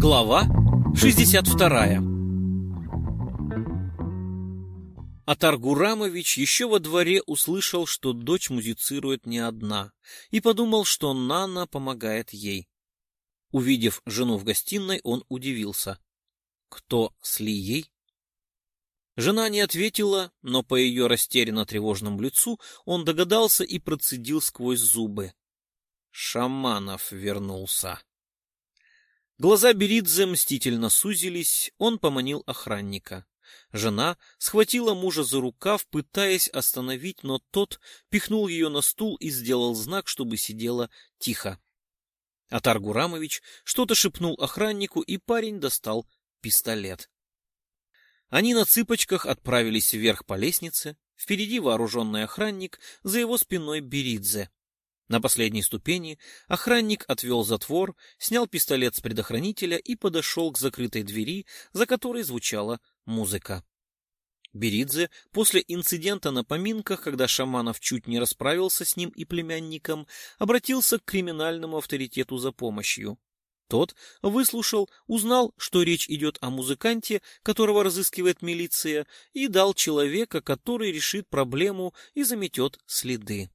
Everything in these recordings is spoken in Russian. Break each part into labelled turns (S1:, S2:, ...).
S1: Глава 62 Атар Гурамович еще во дворе услышал, что дочь музицирует не одна, и подумал, что Нана помогает ей. Увидев жену в гостиной, он удивился. Кто с Лией? Жена не ответила, но по ее растерянно-тревожному лицу он догадался и процедил сквозь зубы. Шаманов вернулся. Глаза Беридзе мстительно сузились, он поманил охранника. Жена схватила мужа за рукав, пытаясь остановить, но тот пихнул ее на стул и сделал знак, чтобы сидела тихо. Атар Гурамович что-то шепнул охраннику, и парень достал пистолет. Они на цыпочках отправились вверх по лестнице, впереди вооруженный охранник, за его спиной Беридзе. На последней ступени охранник отвел затвор, снял пистолет с предохранителя и подошел к закрытой двери, за которой звучала музыка. Беридзе после инцидента на поминках, когда Шаманов чуть не расправился с ним и племянником, обратился к криминальному авторитету за помощью. Тот выслушал, узнал, что речь идет о музыканте, которого разыскивает милиция, и дал человека, который решит проблему и заметет следы.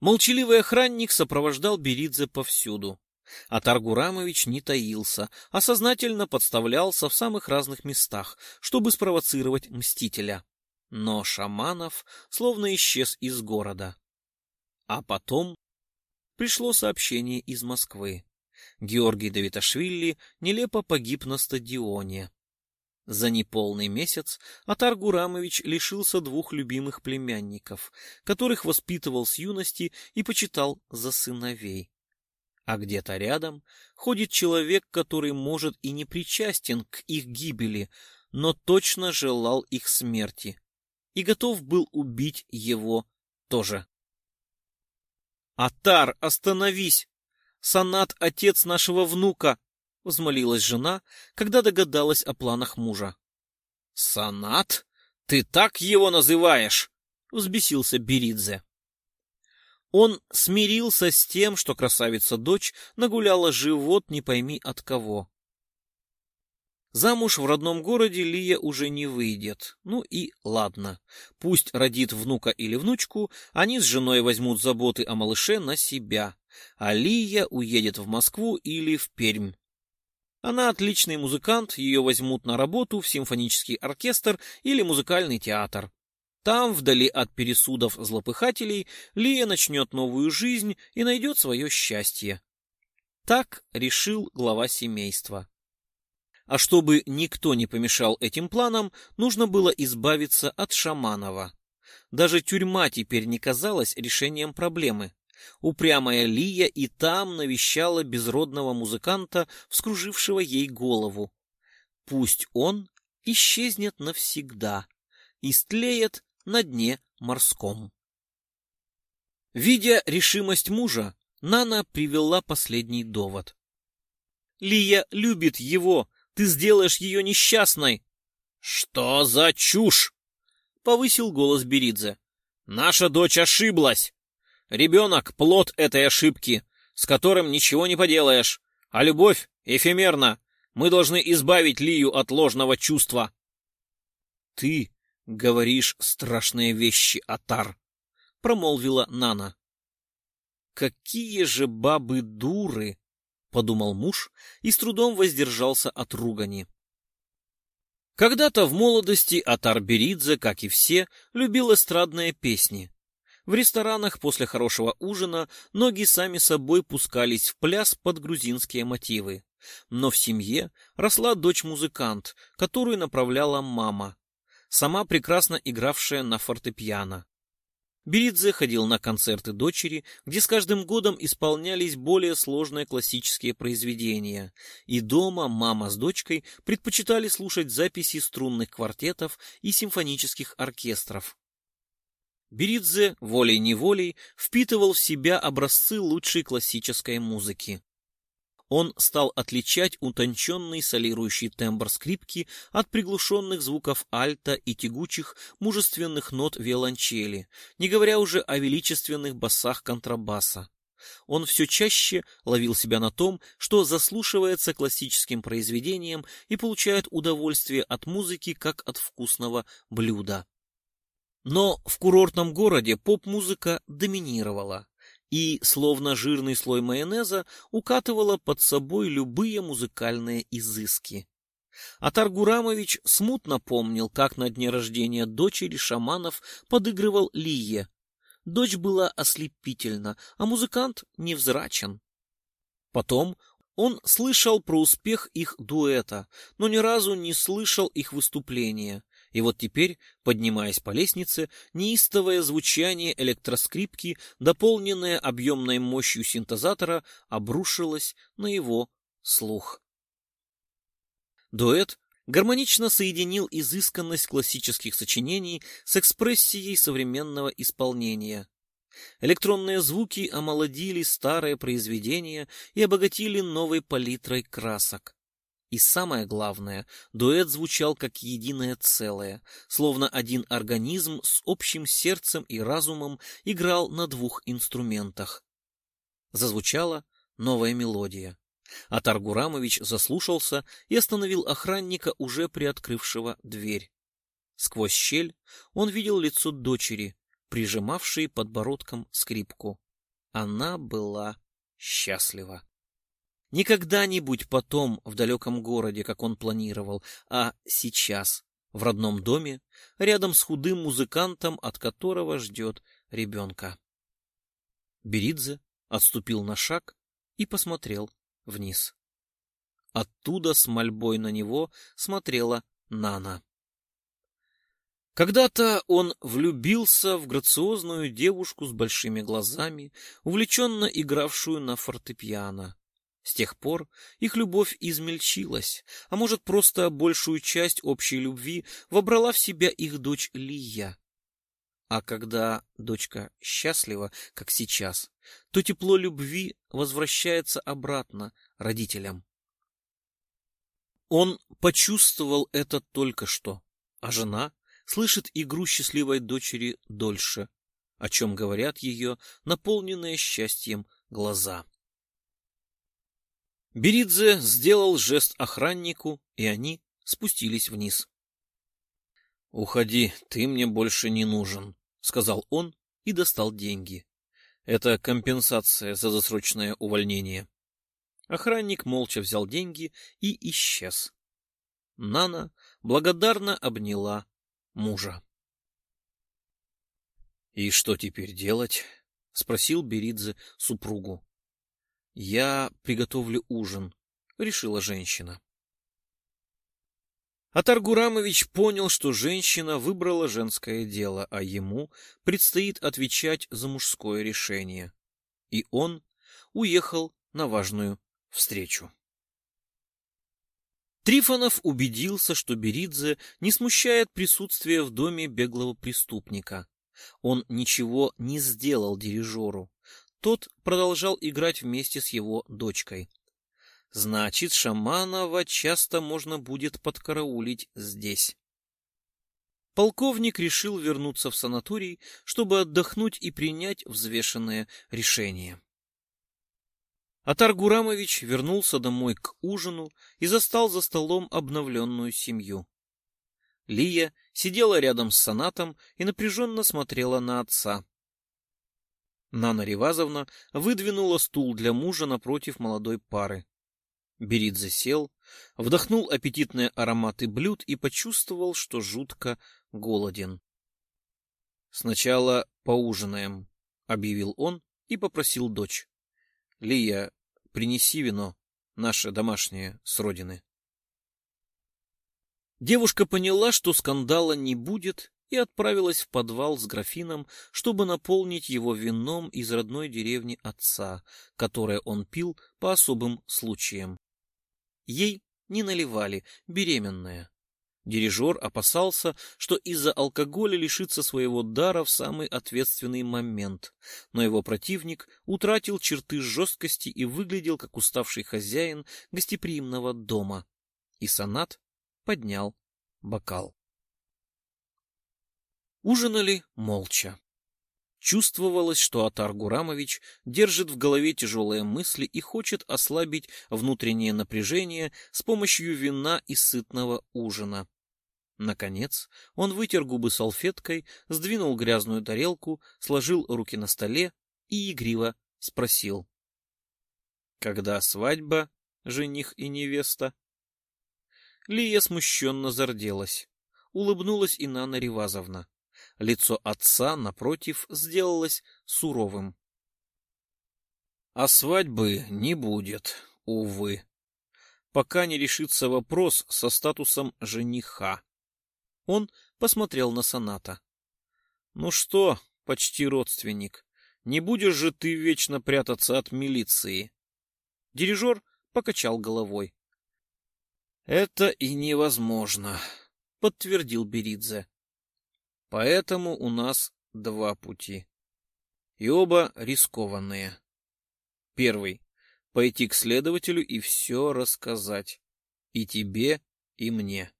S1: Молчаливый охранник сопровождал Беридзе повсюду. А Таргурамович не таился, а сознательно подставлялся в самых разных местах, чтобы спровоцировать мстителя. Но Шаманов словно исчез из города. А потом пришло сообщение из Москвы. Георгий Давиташвили нелепо погиб на стадионе. За неполный месяц Атар Гурамович лишился двух любимых племянников, которых воспитывал с юности и почитал за сыновей. А где-то рядом ходит человек, который может и не причастен к их гибели, но точно желал их смерти и готов был убить его тоже. «Атар, остановись! Санат — отец нашего внука!» — взмолилась жена, когда догадалась о планах мужа. «Санат? Ты так его называешь?» — взбесился Беридзе. Он смирился с тем, что красавица-дочь нагуляла живот не пойми от кого. Замуж в родном городе Лия уже не выйдет. Ну и ладно. Пусть родит внука или внучку, они с женой возьмут заботы о малыше на себя. А Лия уедет в Москву или в Пермь. Она отличный музыкант, ее возьмут на работу в симфонический оркестр или музыкальный театр. Там, вдали от пересудов злопыхателей, Лия начнет новую жизнь и найдет свое счастье. Так решил глава семейства. А чтобы никто не помешал этим планам, нужно было избавиться от Шаманова. Даже тюрьма теперь не казалась решением проблемы. Упрямая Лия и там навещала безродного музыканта, вскружившего ей голову. Пусть он исчезнет навсегда, истлеет на дне морском. Видя решимость мужа, Нана привела последний довод. «Лия любит его, ты сделаешь ее несчастной!» «Что за чушь?» — повысил голос Беридзе. «Наша дочь ошиблась!» Ребенок — плод этой ошибки, с которым ничего не поделаешь, а любовь эфемерна. Мы должны избавить Лию от ложного чувства. Ты говоришь страшные вещи, Атар, промолвила Нана. Какие же бабы дуры, подумал муж и с трудом воздержался от ругани. Когда-то в молодости Атар Беридзе, как и все, любил эстрадные песни. В ресторанах после хорошего ужина ноги сами собой пускались в пляс под грузинские мотивы. Но в семье росла дочь-музыкант, которую направляла мама, сама прекрасно игравшая на фортепиано. Беридзе ходил на концерты дочери, где с каждым годом исполнялись более сложные классические произведения, и дома мама с дочкой предпочитали слушать записи струнных квартетов и симфонических оркестров. Беридзе волей-неволей впитывал в себя образцы лучшей классической музыки. Он стал отличать утонченный солирующий тембр скрипки от приглушенных звуков альта и тягучих мужественных нот виолончели, не говоря уже о величественных басах контрабаса. Он все чаще ловил себя на том, что заслушивается классическим произведением и получает удовольствие от музыки, как от вкусного блюда. Но в курортном городе поп-музыка доминировала и, словно жирный слой майонеза, укатывала под собой любые музыкальные изыски. А Таргурамович смутно помнил, как на дне рождения дочери шаманов подыгрывал Лие, Дочь была ослепительна, а музыкант невзрачен. Потом он слышал про успех их дуэта, но ни разу не слышал их выступления. И вот теперь, поднимаясь по лестнице, неистовое звучание электроскрипки, дополненное объемной мощью синтезатора, обрушилось на его слух. Дуэт гармонично соединил изысканность классических сочинений с экспрессией современного исполнения. Электронные звуки омолодили старое произведение и обогатили новой палитрой красок. И самое главное, дуэт звучал как единое целое, словно один организм с общим сердцем и разумом играл на двух инструментах. Зазвучала новая мелодия. А Таргурамович заслушался и остановил охранника, уже приоткрывшего дверь. Сквозь щель он видел лицо дочери, прижимавшей подбородком скрипку. Она была счастлива. Не когда-нибудь потом в далеком городе, как он планировал, а сейчас, в родном доме, рядом с худым музыкантом, от которого ждет ребенка. Беридзе отступил на шаг и посмотрел вниз. Оттуда с мольбой на него смотрела Нана. Когда-то он влюбился в грациозную девушку с большими глазами, увлеченно игравшую на фортепиано. С тех пор их любовь измельчилась, а может, просто большую часть общей любви вобрала в себя их дочь Лия. А когда дочка счастлива, как сейчас, то тепло любви возвращается обратно родителям. Он почувствовал это только что, а жена слышит игру счастливой дочери дольше, о чем говорят ее наполненные счастьем глаза. Беридзе сделал жест охраннику, и они спустились вниз. — Уходи, ты мне больше не нужен, — сказал он и достал деньги. Это компенсация за досрочное увольнение. Охранник молча взял деньги и исчез. Нана благодарно обняла мужа. — И что теперь делать? — спросил Беридзе супругу. — Я приготовлю ужин, — решила женщина. А Таргурамович понял, что женщина выбрала женское дело, а ему предстоит отвечать за мужское решение. И он уехал на важную встречу. Трифонов убедился, что Беридзе не смущает присутствие в доме беглого преступника. Он ничего не сделал дирижеру. Тот продолжал играть вместе с его дочкой. Значит, Шаманова часто можно будет подкараулить здесь. Полковник решил вернуться в санаторий, чтобы отдохнуть и принять взвешенное решение. Атар Гурамович вернулся домой к ужину и застал за столом обновленную семью. Лия сидела рядом с Санатом и напряженно смотрела на отца. Нана Ревазовна выдвинула стул для мужа напротив молодой пары. Беридзе сел, вдохнул аппетитные ароматы блюд и почувствовал, что жутко голоден. «Сначала поужинаем», — объявил он и попросил дочь. «Лия, принеси вино, наше домашнее, с родины». Девушка поняла, что скандала не будет, и отправилась в подвал с графином, чтобы наполнить его вином из родной деревни отца, которое он пил по особым случаям. Ей не наливали, беременная. Дирижер опасался, что из-за алкоголя лишится своего дара в самый ответственный момент, но его противник утратил черты жесткости и выглядел как уставший хозяин гостеприимного дома. И сонат поднял бокал. Ужинали молча. Чувствовалось, что Атар Гурамович держит в голове тяжелые мысли и хочет ослабить внутреннее напряжение с помощью вина и сытного ужина. Наконец он вытер губы салфеткой, сдвинул грязную тарелку, сложил руки на столе и игриво спросил. — Когда свадьба, жених и невеста? Лия смущенно зарделась. Улыбнулась и Нана Ревазовна. Лицо отца, напротив, сделалось суровым. — А свадьбы не будет, увы, пока не решится вопрос со статусом жениха. Он посмотрел на Соната. — Ну что, почти родственник, не будешь же ты вечно прятаться от милиции? Дирижер покачал головой. — Это и невозможно, — подтвердил Беридзе. — Поэтому у нас два пути. И оба рискованные. Первый — пойти к следователю и все рассказать. И тебе, и мне.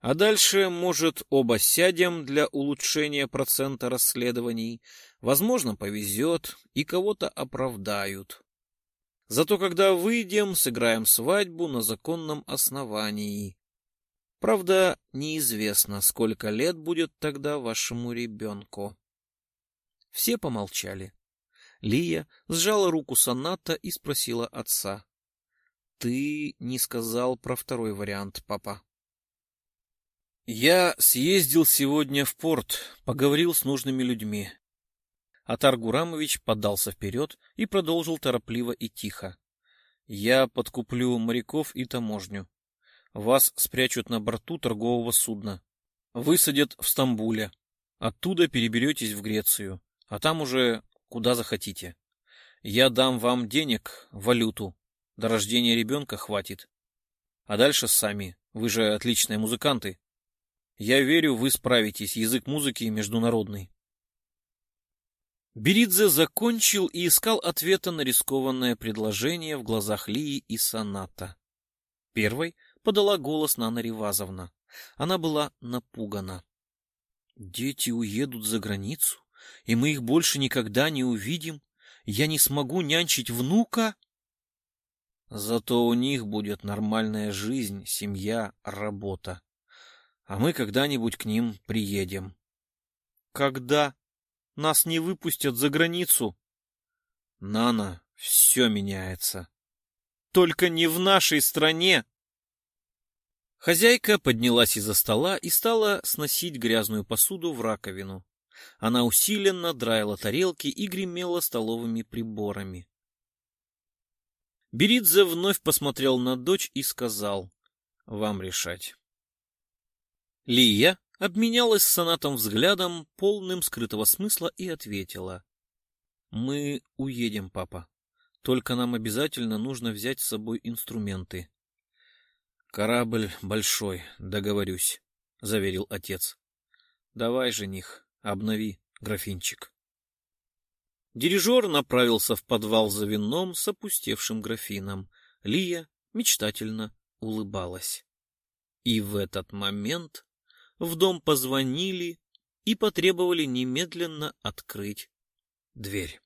S1: А дальше, может, оба сядем для улучшения процента расследований. Возможно, повезет, и кого-то оправдают. Зато когда выйдем, сыграем свадьбу на законном основании. Правда, неизвестно, сколько лет будет тогда вашему ребенку. Все помолчали. Лия сжала руку Соната и спросила отца. — Ты не сказал про второй вариант, папа. Я съездил сегодня в порт, поговорил с нужными людьми. Атар Гурамович подался вперед и продолжил торопливо и тихо. Я подкуплю моряков и таможню. Вас спрячут на борту торгового судна. Высадят в Стамбуле. Оттуда переберетесь в Грецию, а там уже куда захотите. Я дам вам денег, валюту. До рождения ребенка хватит. А дальше сами. Вы же отличные музыканты. Я верю, вы справитесь. Язык музыки международный. Беридзе закончил и искал ответа на рискованное предложение в глазах Лии и Соната. Первой подала голос Нана Ревазовна. Она была напугана. «Дети уедут за границу, и мы их больше никогда не увидим. Я не смогу нянчить внука?» «Зато у них будет нормальная жизнь, семья, работа а мы когда-нибудь к ним приедем. Когда? Нас не выпустят за границу? Нана, все меняется. Только не в нашей стране. Хозяйка поднялась из-за стола и стала сносить грязную посуду в раковину. Она усиленно драила тарелки и гремела столовыми приборами. Беридзе вновь посмотрел на дочь и сказал, «Вам решать». Лия обменялась с сонатом взглядом, полным скрытого смысла, и ответила. — Мы уедем, папа. Только нам обязательно нужно взять с собой инструменты. — Корабль большой, договорюсь, — заверил отец. — Давай, жених, обнови графинчик. Дирижер направился в подвал за вином с опустевшим графином. Лия мечтательно улыбалась. И в этот момент в дом позвонили и потребовали немедленно открыть дверь.